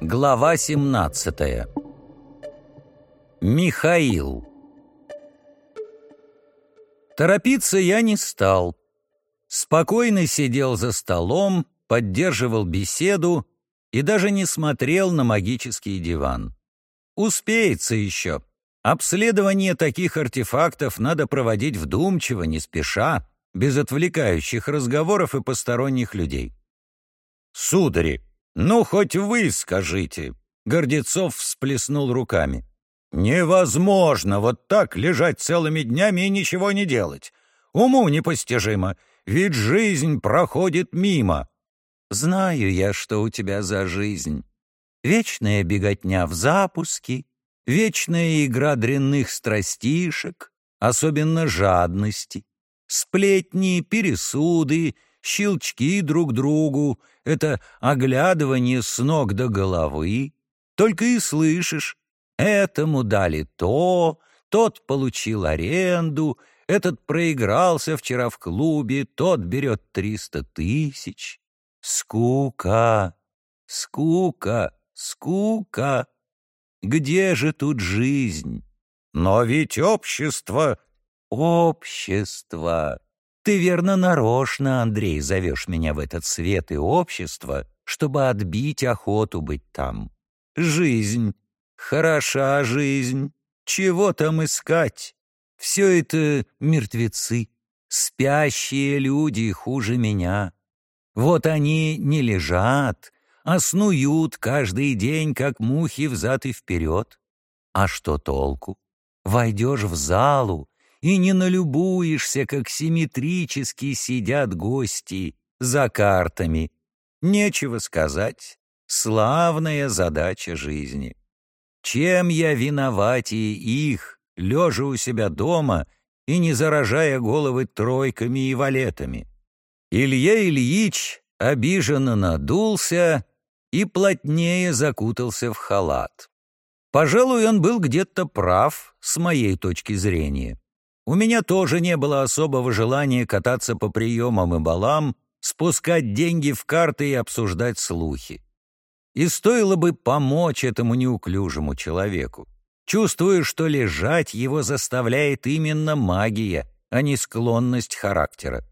Глава 17 Михаил Торопиться я не стал. Спокойно сидел за столом, поддерживал беседу и даже не смотрел на магический диван. Успеется еще. Обследование таких артефактов надо проводить вдумчиво, не спеша, без отвлекающих разговоров и посторонних людей. «Судари, ну хоть вы скажите!» Гордецов всплеснул руками. «Невозможно вот так лежать целыми днями и ничего не делать. Уму непостижимо, ведь жизнь проходит мимо». «Знаю я, что у тебя за жизнь. Вечная беготня в запуске, вечная игра дрянных страстишек, особенно жадности, сплетни, пересуды, щелчки друг другу, это оглядывание с ног до головы. Только и слышишь, этому дали то, тот получил аренду, этот проигрался вчера в клубе, тот берет триста тысяч. Скука, скука, скука. Где же тут жизнь? Но ведь общество... Общество. Ты верно нарочно, Андрей, зовешь меня в этот свет и общество, чтобы отбить охоту быть там. Жизнь. Хороша жизнь. Чего там искать? Все это мертвецы. Спящие люди хуже меня. Вот они не лежат, а снуют каждый день, как мухи взад и вперед. А что толку? Войдешь в залу, и не налюбуешься, как симметрически сидят гости за картами. Нечего сказать. Славная задача жизни. Чем я виноватее их, лежа у себя дома и не заражая головы тройками и валетами? Илья Ильич обиженно надулся и плотнее закутался в халат. Пожалуй, он был где-то прав с моей точки зрения. У меня тоже не было особого желания кататься по приемам и балам, спускать деньги в карты и обсуждать слухи. И стоило бы помочь этому неуклюжему человеку. Чувствую, что лежать его заставляет именно магия, а не склонность характера.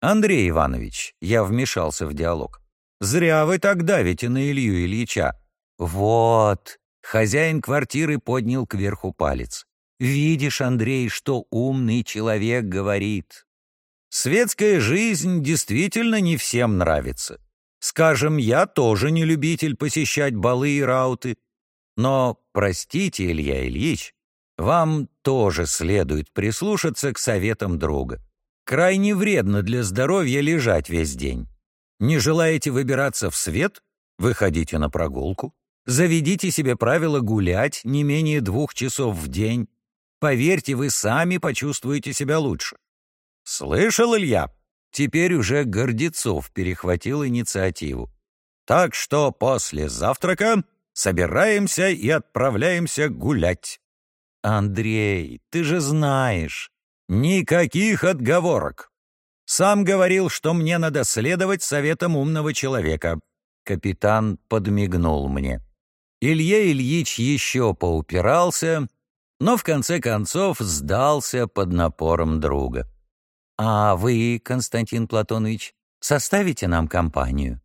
«Андрей Иванович», — я вмешался в диалог, — «зря вы так давите на Илью Ильича». «Вот», — хозяин квартиры поднял кверху палец. Видишь, Андрей, что умный человек говорит. Светская жизнь действительно не всем нравится. Скажем, я тоже не любитель посещать балы и рауты. Но, простите, Илья Ильич, вам тоже следует прислушаться к советам друга. Крайне вредно для здоровья лежать весь день. Не желаете выбираться в свет? Выходите на прогулку. Заведите себе правило гулять не менее двух часов в день. Поверьте, вы сами почувствуете себя лучше. Слышал, Илья? Теперь уже Гордецов перехватил инициативу. Так что после завтрака собираемся и отправляемся гулять. Андрей, ты же знаешь, никаких отговорок. Сам говорил, что мне надо следовать советам умного человека. Капитан подмигнул мне. Илья Ильич еще поупирался, но в конце концов сдался под напором друга. «А вы, Константин Платонович, составите нам компанию?»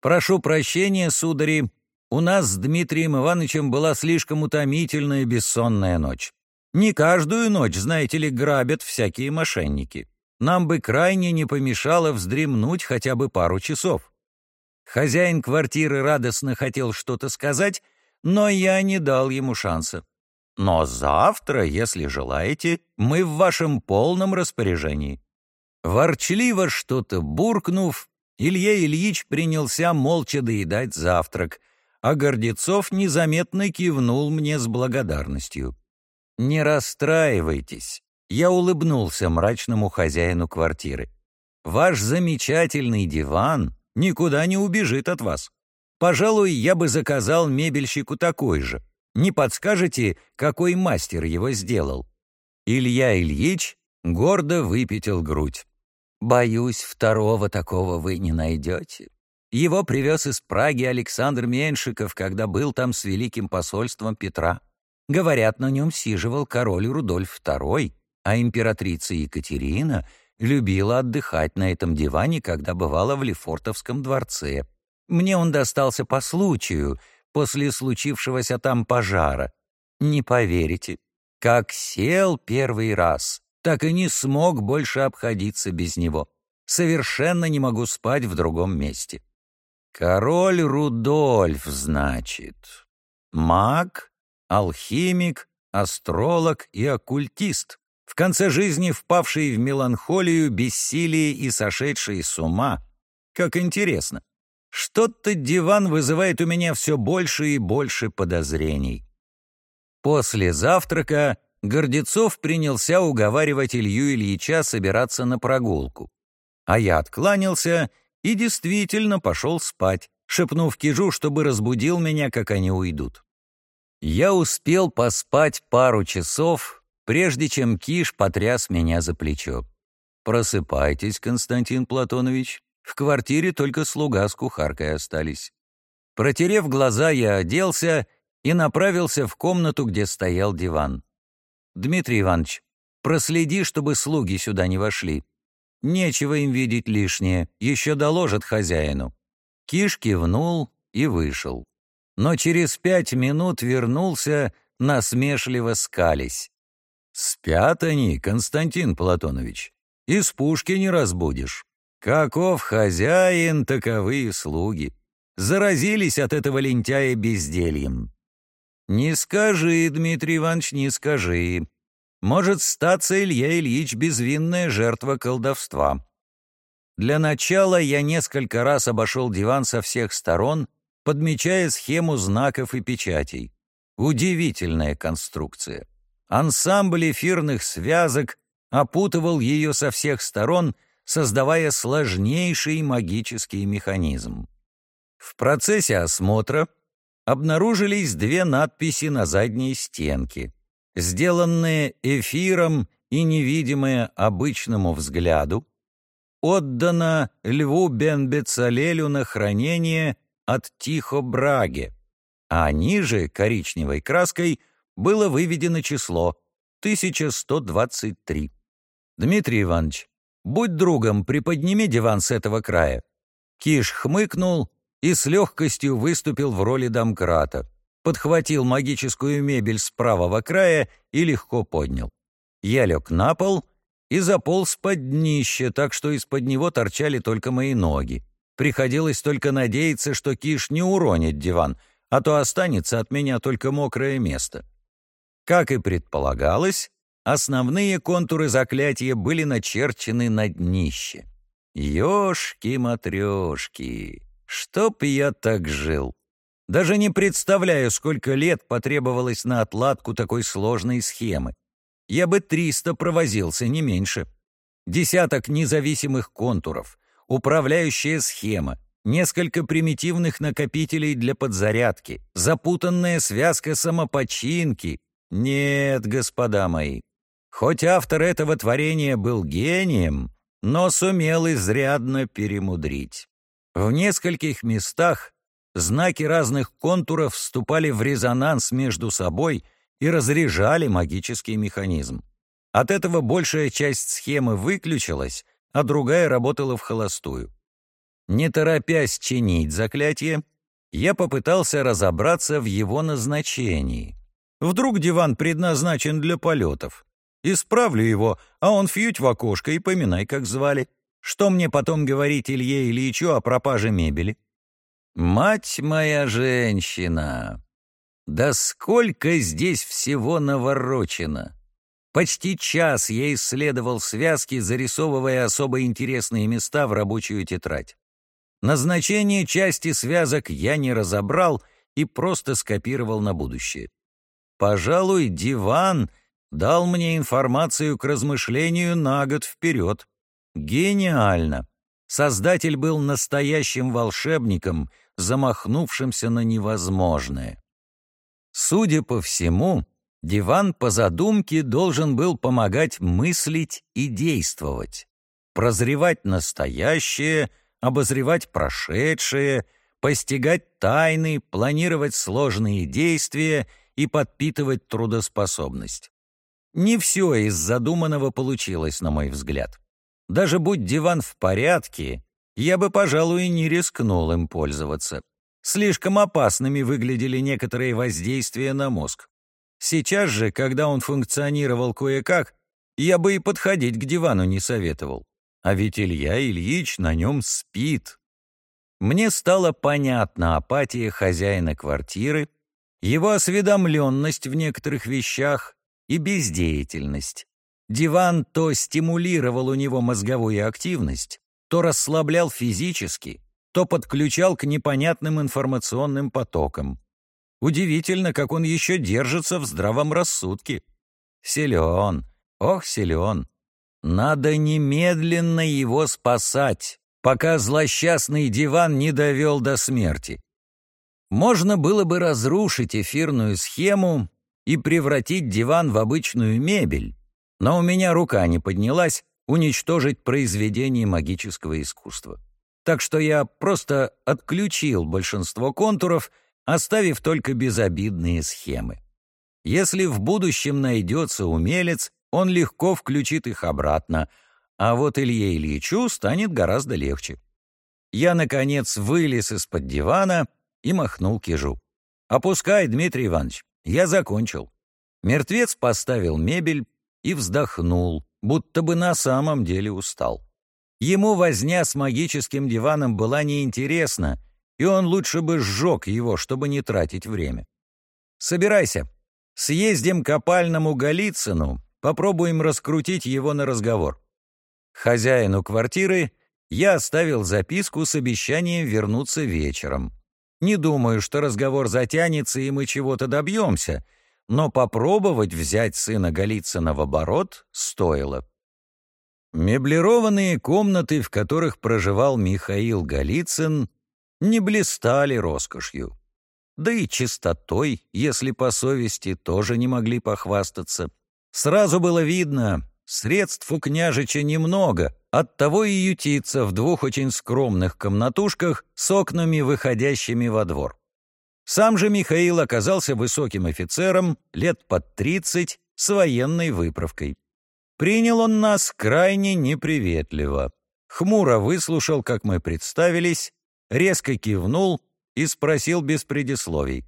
«Прошу прощения, судари, у нас с Дмитрием Ивановичем была слишком утомительная бессонная ночь. Не каждую ночь, знаете ли, грабят всякие мошенники. Нам бы крайне не помешало вздремнуть хотя бы пару часов». Хозяин квартиры радостно хотел что-то сказать, но я не дал ему шанса. Но завтра, если желаете, мы в вашем полном распоряжении». Ворчливо что-то буркнув, Илья Ильич принялся молча доедать завтрак, а Гордецов незаметно кивнул мне с благодарностью. «Не расстраивайтесь», — я улыбнулся мрачному хозяину квартиры. «Ваш замечательный диван никуда не убежит от вас. Пожалуй, я бы заказал мебельщику такой же. Не подскажете, какой мастер его сделал?» Илья Ильич гордо выпятил грудь. «Боюсь, второго такого вы не найдете. Его привез из Праги Александр Меньшиков, когда был там с великим посольством Петра. Говорят, на нем сиживал король Рудольф II, а императрица Екатерина любила отдыхать на этом диване, когда бывала в Лефортовском дворце. Мне он достался по случаю, после случившегося там пожара. Не поверите, как сел первый раз, так и не смог больше обходиться без него. Совершенно не могу спать в другом месте. Король Рудольф, значит. Маг, алхимик, астролог и оккультист. В конце жизни впавший в меланхолию, бессилие и сошедший с ума. Как интересно. Что-то диван вызывает у меня все больше и больше подозрений. После завтрака Гордецов принялся уговаривать Илью Ильича собираться на прогулку. А я откланялся и действительно пошел спать, шепнув Кижу, чтобы разбудил меня, как они уйдут. Я успел поспать пару часов, прежде чем Киш потряс меня за плечо. «Просыпайтесь, Константин Платонович. В квартире только слуга с кухаркой остались». Протерев глаза, я оделся и направился в комнату, где стоял диван. «Дмитрий Иванович, проследи, чтобы слуги сюда не вошли. Нечего им видеть лишнее, еще доложат хозяину». Киш кивнул и вышел. Но через пять минут вернулся, насмешливо скались. «Спят они, Константин Платонович. Из пушки не разбудишь. Каков хозяин, таковы и слуги. Заразились от этого лентяя бездельем». «Не скажи, Дмитрий Иванович, не скажи. Может статься Илья Ильич безвинная жертва колдовства. Для начала я несколько раз обошел диван со всех сторон, подмечая схему знаков и печатей. Удивительная конструкция. Ансамбль эфирных связок опутывал ее со всех сторон, создавая сложнейший магический механизм. В процессе осмотра обнаружились две надписи на задней стенке — сделанное эфиром и невидимое обычному взгляду, отдано Льву Бенбецалелю на хранение от Тихо Браге, а ниже коричневой краской было выведено число 1123. Дмитрий Иванович, будь другом, приподними диван с этого края. Киш хмыкнул и с легкостью выступил в роли домкрата подхватил магическую мебель с правого края и легко поднял. Я лег на пол и заполз под днище, так что из-под него торчали только мои ноги. Приходилось только надеяться, что Киш не уронит диван, а то останется от меня только мокрое место. Как и предполагалось, основные контуры заклятия были начерчены на днище. Ёшки-матрёшки, чтоб я так жил! Даже не представляю, сколько лет потребовалось на отладку такой сложной схемы. Я бы 300 провозился, не меньше. Десяток независимых контуров, управляющая схема, несколько примитивных накопителей для подзарядки, запутанная связка самопочинки. Нет, господа мои, хоть автор этого творения был гением, но сумел изрядно перемудрить. В нескольких местах знаки разных контуров вступали в резонанс между собой и разряжали магический механизм. От этого большая часть схемы выключилась, а другая работала в холостую. Не торопясь чинить заклятие, я попытался разобраться в его назначении. Вдруг диван предназначен для полетов. Исправлю его, а он фьють в окошко и поминай, как звали. Что мне потом говорить Илье Ильичу о пропаже мебели? Мать моя женщина! Да сколько здесь всего наворочено! Почти час я исследовал связки, зарисовывая особо интересные места в рабочую тетрадь. Назначение части связок я не разобрал и просто скопировал на будущее. Пожалуй, диван дал мне информацию к размышлению на год вперед. Гениально! Создатель был настоящим волшебником, замахнувшимся на невозможное. Судя по всему, диван по задумке должен был помогать мыслить и действовать, прозревать настоящее, обозревать прошедшее, постигать тайны, планировать сложные действия и подпитывать трудоспособность. Не все из задуманного получилось, на мой взгляд. Даже будь диван в порядке, я бы, пожалуй, не рискнул им пользоваться. Слишком опасными выглядели некоторые воздействия на мозг. Сейчас же, когда он функционировал кое-как, я бы и подходить к дивану не советовал. А ведь Илья Ильич на нем спит. Мне стала понятна апатия хозяина квартиры, его осведомленность в некоторых вещах и бездеятельность. Диван то стимулировал у него мозговую активность, то расслаблял физически, то подключал к непонятным информационным потокам. Удивительно, как он еще держится в здравом рассудке. Силен, ох, силен. Надо немедленно его спасать, пока злосчастный диван не довел до смерти. Можно было бы разрушить эфирную схему и превратить диван в обычную мебель, но у меня рука не поднялась уничтожить произведение магического искусства. Так что я просто отключил большинство контуров, оставив только безобидные схемы. Если в будущем найдется умелец, он легко включит их обратно, а вот Илье Ильичу станет гораздо легче. Я, наконец, вылез из-под дивана и махнул кижу. «Опускай, Дмитрий Иванович, я закончил». Мертвец поставил мебель и вздохнул, будто бы на самом деле устал. Ему возня с магическим диваном была неинтересна, и он лучше бы сжег его, чтобы не тратить время. «Собирайся. Съездим к опальному Голицыну, попробуем раскрутить его на разговор». Хозяину квартиры я оставил записку с обещанием вернуться вечером. Не думаю, что разговор затянется, и мы чего-то добьемся — но попробовать взять сына Голицына в оборот стоило. Меблированные комнаты, в которых проживал Михаил Голицын, не блистали роскошью. Да и чистотой, если по совести, тоже не могли похвастаться. Сразу было видно, средств у княжича немного, оттого и ютится в двух очень скромных комнатушках с окнами, выходящими во двор. Сам же Михаил оказался высоким офицером, лет под тридцать, с военной выправкой. Принял он нас крайне неприветливо. Хмуро выслушал, как мы представились, резко кивнул и спросил без предисловий.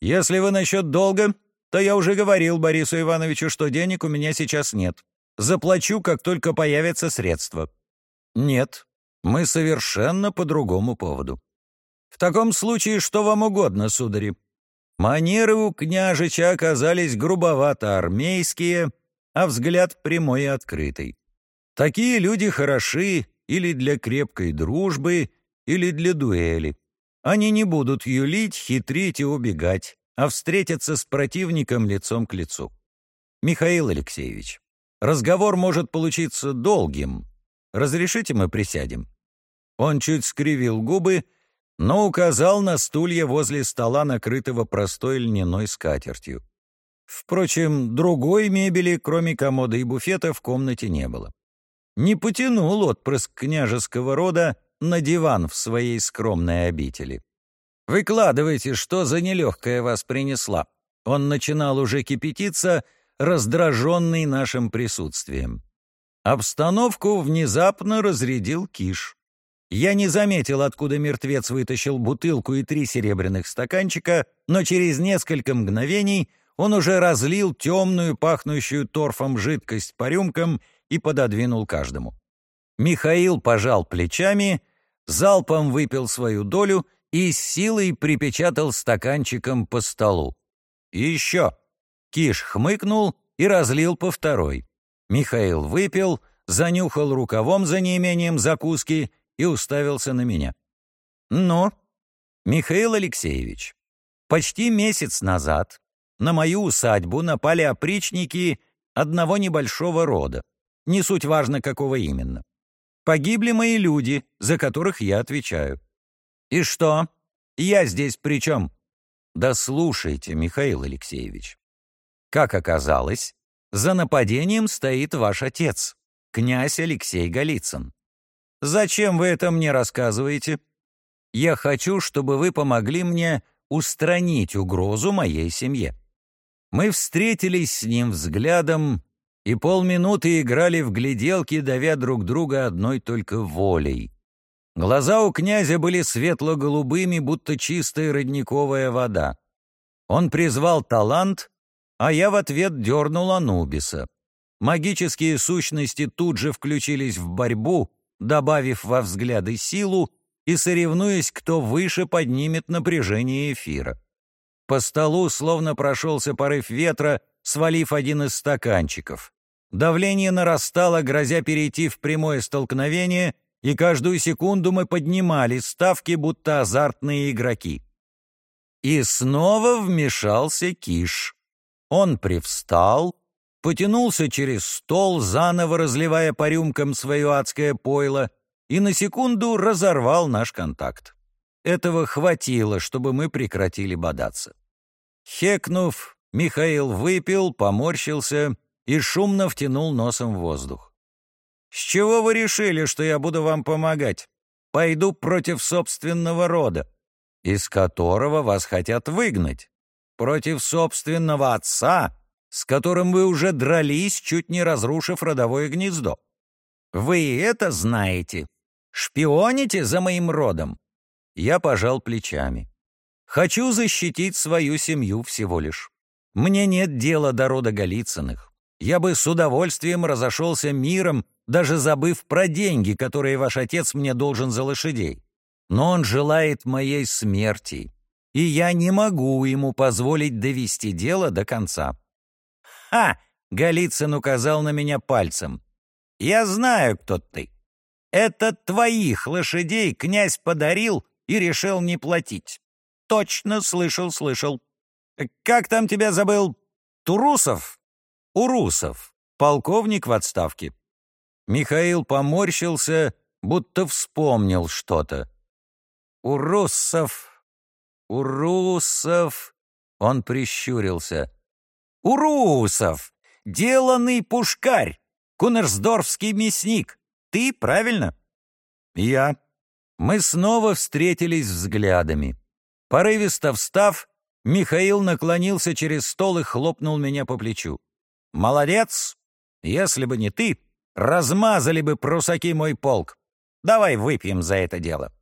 «Если вы насчет долга, то я уже говорил Борису Ивановичу, что денег у меня сейчас нет. Заплачу, как только появятся средства». «Нет, мы совершенно по другому поводу. В таком случае что вам угодно, судари? Манеры у княжича оказались грубовато армейские, а взгляд прямой и открытый. Такие люди хороши или для крепкой дружбы, или для дуэли. Они не будут юлить, хитрить и убегать, а встретятся с противником лицом к лицу. Михаил Алексеевич, разговор может получиться долгим. Разрешите мы присядем?» Он чуть скривил губы но указал на стулья возле стола, накрытого простой льняной скатертью. Впрочем, другой мебели, кроме комода и буфета, в комнате не было. Не потянул отпрыск княжеского рода на диван в своей скромной обители. «Выкладывайте, что за нелегкая вас принесла». Он начинал уже кипятиться, раздраженный нашим присутствием. Обстановку внезапно разрядил Киш. Я не заметил, откуда мертвец вытащил бутылку и три серебряных стаканчика, но через несколько мгновений он уже разлил темную, пахнущую торфом жидкость по рюмкам и пододвинул каждому. Михаил пожал плечами, залпом выпил свою долю и с силой припечатал стаканчиком по столу. еще. Киш хмыкнул и разлил по второй. Михаил выпил, занюхал рукавом за неимением закуски — и уставился на меня. «Но, Михаил Алексеевич, почти месяц назад на мою усадьбу напали опричники одного небольшого рода. Не суть важно, какого именно. Погибли мои люди, за которых я отвечаю. И что? Я здесь при чем? Да слушайте, Михаил Алексеевич. Как оказалось, за нападением стоит ваш отец, князь Алексей Голицын. Зачем вы это мне рассказываете? Я хочу, чтобы вы помогли мне устранить угрозу моей семье. Мы встретились с ним взглядом и полминуты играли в гляделки, давя друг друга одной только волей. Глаза у князя были светло-голубыми, будто чистая родниковая вода. Он призвал талант, а я в ответ дернул Анубиса. Магические сущности тут же включились в борьбу, добавив во взгляды силу и соревнуясь, кто выше поднимет напряжение эфира. По столу словно прошелся порыв ветра, свалив один из стаканчиков. Давление нарастало, грозя перейти в прямое столкновение, и каждую секунду мы поднимали ставки, будто азартные игроки. И снова вмешался Киш. Он привстал, потянулся через стол, заново разливая по рюмкам свое адское пойло, и на секунду разорвал наш контакт. Этого хватило, чтобы мы прекратили бодаться. Хекнув, Михаил выпил, поморщился и шумно втянул носом в воздух. «С чего вы решили, что я буду вам помогать? Пойду против собственного рода, из которого вас хотят выгнать. Против собственного отца, с которым вы уже дрались, чуть не разрушив родовое гнездо. Вы это знаете? Шпионите за моим родом?» Я пожал плечами. «Хочу защитить свою семью всего лишь. Мне нет дела до рода Голицыных я бы с удовольствием разошелся миром, даже забыв про деньги, которые ваш отец мне должен за лошадей. Но он желает моей смерти, и я не могу ему позволить довести дело до конца». «Ха!» — Голицын указал на меня пальцем. «Я знаю, кто ты. Это твоих лошадей князь подарил и решил не платить. Точно слышал, слышал. Как там тебя забыл? Турусов?» Урусов, полковник в отставке. Михаил поморщился, будто вспомнил что-то. Урусов, Урусов, он прищурился. Урусов, деланный пушкарь, кунерсдорфский мясник. Ты, правильно? Я. Мы снова встретились взглядами. Порывисто встав, Михаил наклонился через стол и хлопнул меня по плечу. «Молодец! Если бы не ты, размазали бы прусаки мой полк. Давай выпьем за это дело».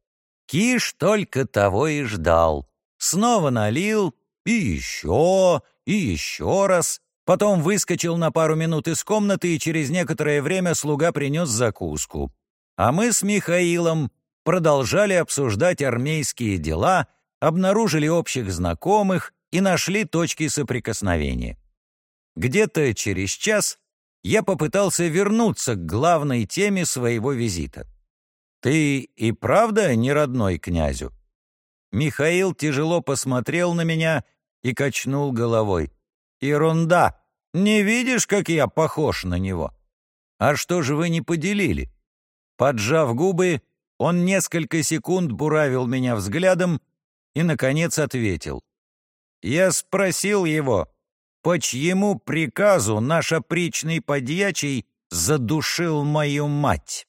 Киш только того и ждал. Снова налил, и еще, и еще раз. Потом выскочил на пару минут из комнаты, и через некоторое время слуга принес закуску. А мы с Михаилом продолжали обсуждать армейские дела, обнаружили общих знакомых и нашли точки соприкосновения. Где-то через час я попытался вернуться к главной теме своего визита. «Ты и правда не родной князю?» Михаил тяжело посмотрел на меня и качнул головой. «Ерунда! Не видишь, как я похож на него? А что же вы не поделили?» Поджав губы, он несколько секунд буравил меня взглядом и, наконец, ответил. «Я спросил его, по чьему приказу наш опричный подьячий задушил мою мать?